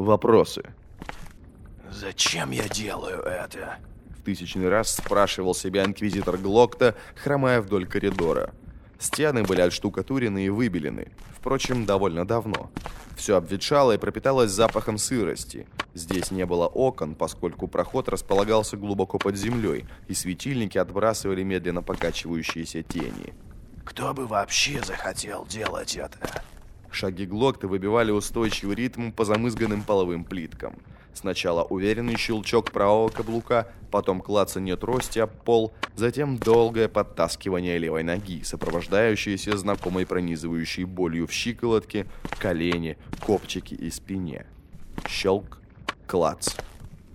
Вопросы. «Зачем я делаю это?» В тысячный раз спрашивал себя инквизитор Глокта, хромая вдоль коридора. Стены были отштукатурены и выбелены, впрочем, довольно давно. Все обветшало и пропиталось запахом сырости. Здесь не было окон, поскольку проход располагался глубоко под землей, и светильники отбрасывали медленно покачивающиеся тени. «Кто бы вообще захотел делать это?» Шаги Глокта выбивали устойчивый ритм по замызганным половым плиткам. Сначала уверенный щелчок правого каблука, потом клацанье трости об пол, затем долгое подтаскивание левой ноги, сопровождающееся знакомой пронизывающей болью в щиколотке, колене, копчике и спине. Щелк, клац,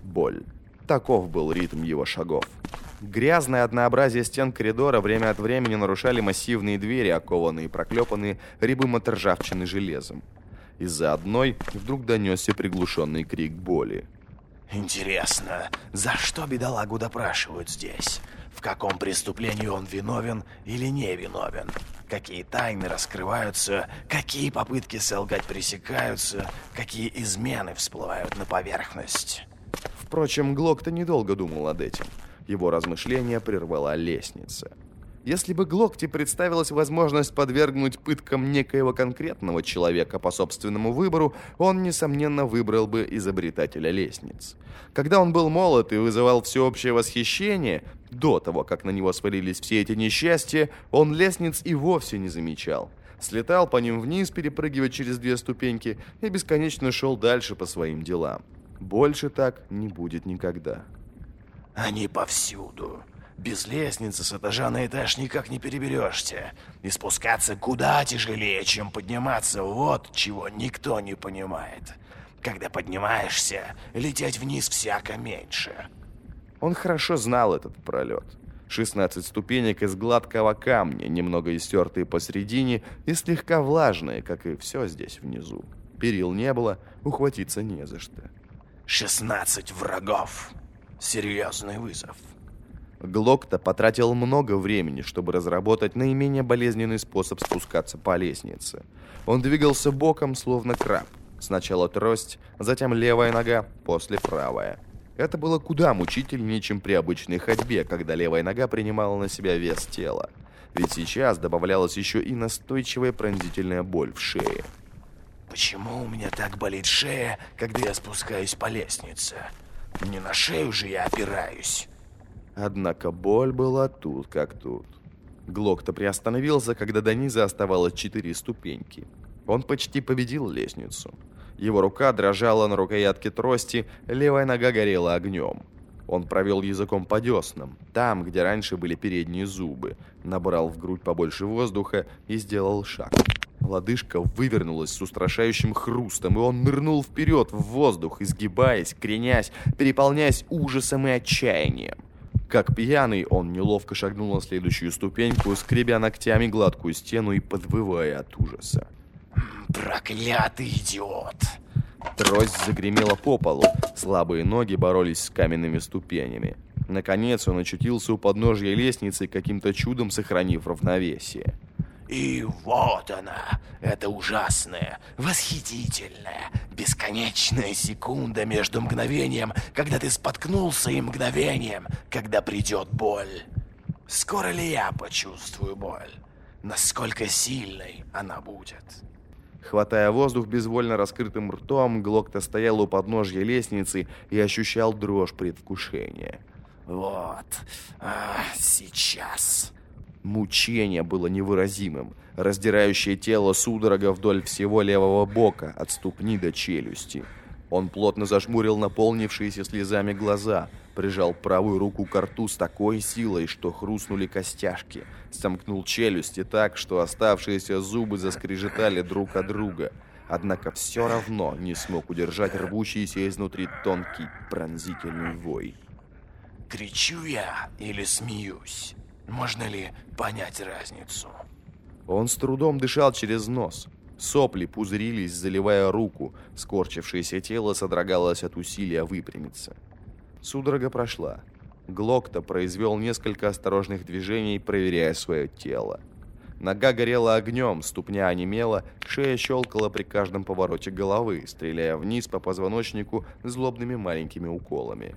боль. Таков был ритм его шагов. Грязное однообразие стен коридора время от времени нарушали массивные двери, окованные и проклепанные рябым от ржавчины железом. Из-за одной вдруг донесся приглушенный крик боли. «Интересно, за что бедолагу допрашивают здесь? В каком преступлении он виновен или не виновен? Какие тайны раскрываются, какие попытки солгать пресекаются, какие измены всплывают на поверхность?» Впрочем, Глок-то недолго думал над этим. Его размышления прервала лестница. Если бы Глокти представилась возможность подвергнуть пыткам некоего конкретного человека по собственному выбору, он, несомненно, выбрал бы изобретателя лестниц. Когда он был молод и вызывал всеобщее восхищение, до того, как на него свалились все эти несчастья, он лестниц и вовсе не замечал. Слетал по ним вниз, перепрыгивая через две ступеньки, и бесконечно шел дальше по своим делам. Больше так не будет никогда. «Они повсюду», без лестницы с этажа на этаж никак не переберешься. И спускаться куда тяжелее, чем подниматься. Вот чего никто не понимает. Когда поднимаешься, лететь вниз всяко меньше. Он хорошо знал этот пролет. 16 ступенек из гладкого камня, немного истертые посередине и слегка влажные, как и все здесь внизу. Перил не было, ухватиться не за что. 16 врагов. Серьезный вызов. Глокта потратил много времени, чтобы разработать наименее болезненный способ спускаться по лестнице. Он двигался боком, словно краб. Сначала трость, затем левая нога, после правая. Это было куда мучительнее, чем при обычной ходьбе, когда левая нога принимала на себя вес тела. Ведь сейчас добавлялась еще и настойчивая пронзительная боль в шее. «Почему у меня так болит шея, когда я спускаюсь по лестнице? Не на шею же я опираюсь». Однако боль была тут как тут. Глок-то приостановился, когда до низа оставалось четыре ступеньки. Он почти победил лестницу. Его рука дрожала на рукоятке трости, левая нога горела огнем. Он провел языком по деснам, там, где раньше были передние зубы, набрал в грудь побольше воздуха и сделал шаг. Лодыжка вывернулась с устрашающим хрустом, и он нырнул вперед в воздух, изгибаясь, кренясь, переполняясь ужасом и отчаянием. Как пьяный, он неловко шагнул на следующую ступеньку, скребя ногтями гладкую стену и подвывая от ужаса. «Проклятый идиот!» Трость загремела по полу, слабые ноги боролись с каменными ступенями. Наконец он очутился у подножья лестницы, каким-то чудом сохранив равновесие. И вот она, эта ужасная, восхитительная, бесконечная секунда между мгновением, когда ты споткнулся, и мгновением, когда придет боль. Скоро ли я почувствую боль? Насколько сильной она будет? Хватая воздух безвольно раскрытым ртом, Глокта стоял у подножья лестницы и ощущал дрожь предвкушения. Вот, а, сейчас... Мучение было невыразимым, раздирающее тело судорога вдоль всего левого бока, от ступни до челюсти. Он плотно зажмурил наполнившиеся слезами глаза, прижал правую руку к рту с такой силой, что хрустнули костяшки, сомкнул челюсти так, что оставшиеся зубы заскрежетали друг от друга, однако все равно не смог удержать рвущийся изнутри тонкий пронзительный вой. «Кричу я или смеюсь?» Можно ли понять разницу? Он с трудом дышал через нос. Сопли пузырились, заливая руку. Скорчившееся тело содрогалось от усилия выпрямиться. Судорога прошла. Глокта произвел несколько осторожных движений, проверяя свое тело. Нога горела огнем, ступня онемела, шея щелкала при каждом повороте головы, стреляя вниз по позвоночнику злобными маленькими уколами.